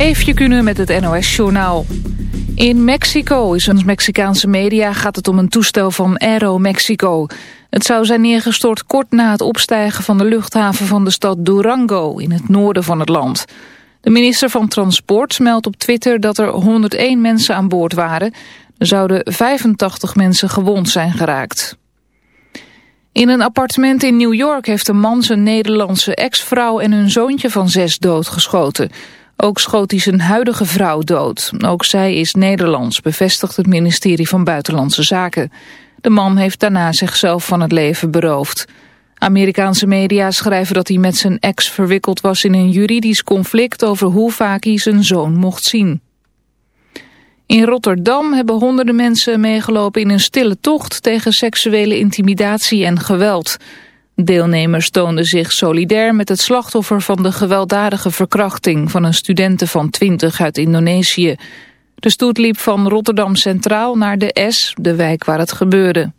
Eefje kunnen met het NOS-journaal. In Mexico is een Mexicaanse media gaat het om een toestel van Aero Mexico. Het zou zijn neergestort kort na het opstijgen van de luchthaven van de stad Durango in het noorden van het land. De minister van Transport meldt op Twitter dat er 101 mensen aan boord waren. Er zouden 85 mensen gewond zijn geraakt. In een appartement in New York heeft een man zijn Nederlandse ex-vrouw en hun zoontje van zes doodgeschoten. Ook schoot hij zijn huidige vrouw dood. Ook zij is Nederlands, bevestigt het ministerie van Buitenlandse Zaken. De man heeft daarna zichzelf van het leven beroofd. Amerikaanse media schrijven dat hij met zijn ex verwikkeld was in een juridisch conflict over hoe vaak hij zijn zoon mocht zien. In Rotterdam hebben honderden mensen meegelopen in een stille tocht tegen seksuele intimidatie en geweld. Deelnemers toonden zich solidair met het slachtoffer van de gewelddadige verkrachting van een studente van 20 uit Indonesië. De stoet liep van Rotterdam Centraal naar de S, de wijk waar het gebeurde.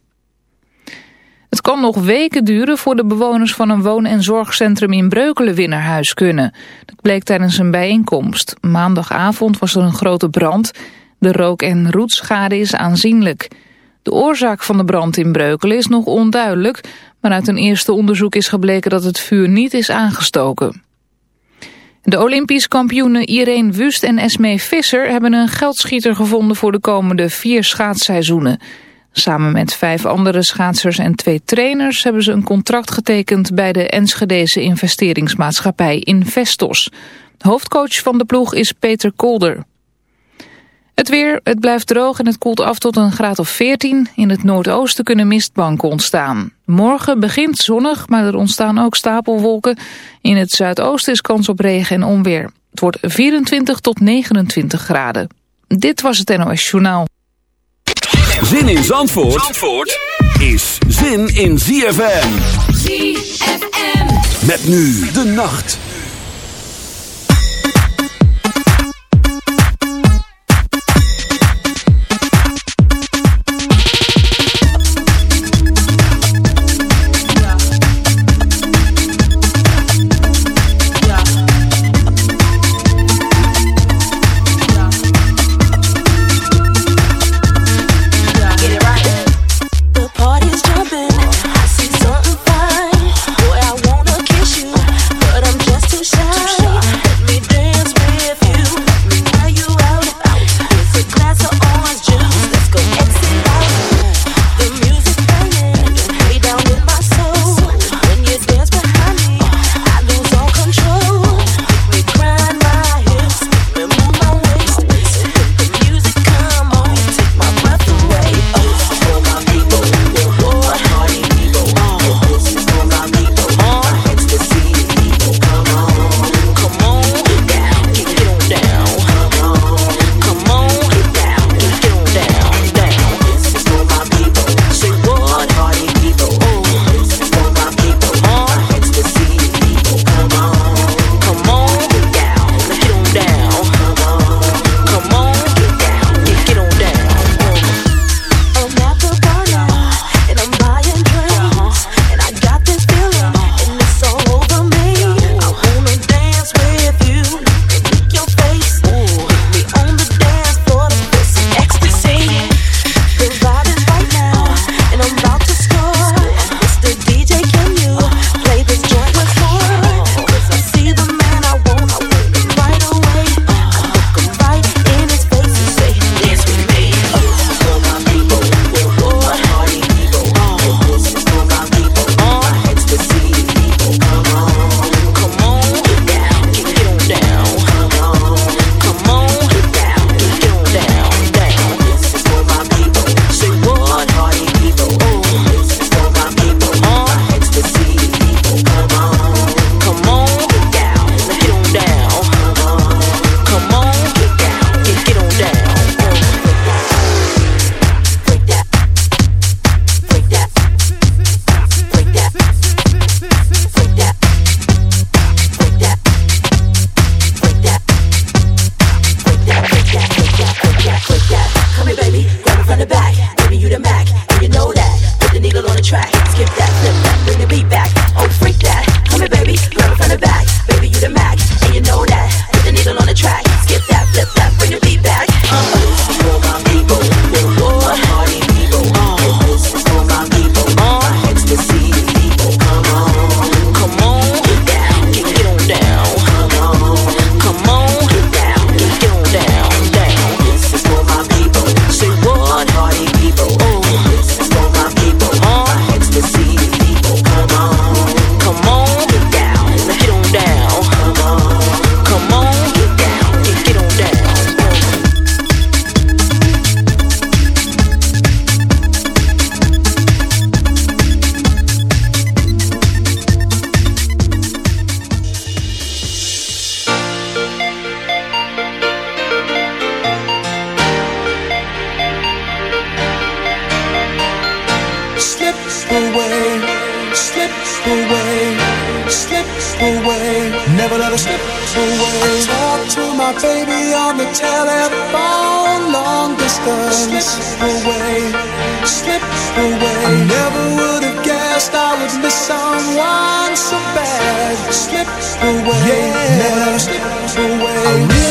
Het kan nog weken duren voor de bewoners van een woon- en zorgcentrum in Breukelen naar huis kunnen. Dat bleek tijdens een bijeenkomst. Maandagavond was er een grote brand. De rook- en roetschade is aanzienlijk. De oorzaak van de brand in Breukelen is nog onduidelijk... maar uit een eerste onderzoek is gebleken dat het vuur niet is aangestoken. De Olympisch kampioenen Irene Wust en Esmee Visser... hebben een geldschieter gevonden voor de komende vier schaatsseizoenen. Samen met vijf andere schaatsers en twee trainers... hebben ze een contract getekend bij de Enschedese investeringsmaatschappij Investos. Hoofdcoach van de ploeg is Peter Kolder. Het weer, het blijft droog en het koelt af tot een graad of 14. In het noordoosten kunnen mistbanken ontstaan. Morgen begint zonnig, maar er ontstaan ook stapelwolken. In het zuidoosten is kans op regen en onweer. Het wordt 24 tot 29 graden. Dit was het NOS Journaal. Zin in Zandvoort, Zandvoort is zin in ZFM. ZFM. Met nu de nacht. baby on the telephone, long distance away, slip away. I never would have guessed I would miss someone so bad, slip away, yeah. never slip away.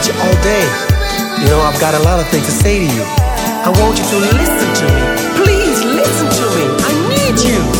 with you all day. You know, I've got a lot of things to say to you. I want you to listen to me. Please listen to me. I need you.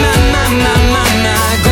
My, my, my, my, my.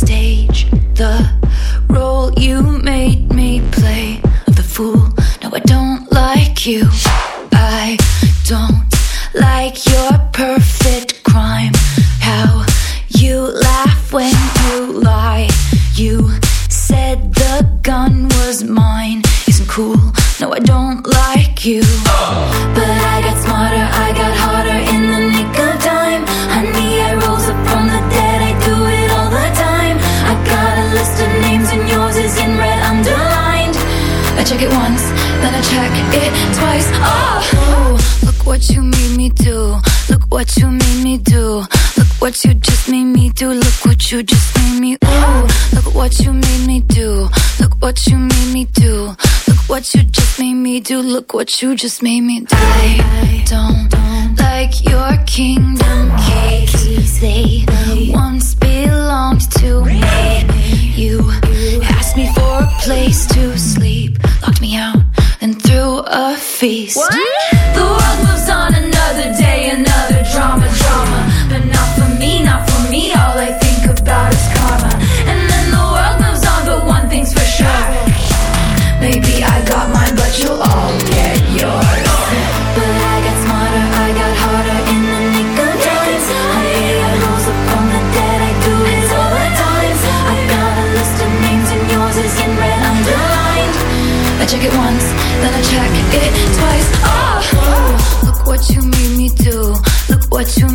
stay but you just made me die. Don't like you.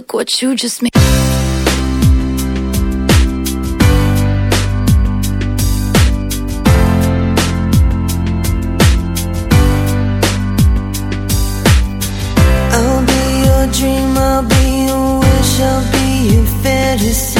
Look what you just made. I'll be your dream, I'll be your wish, I'll be your fantasy.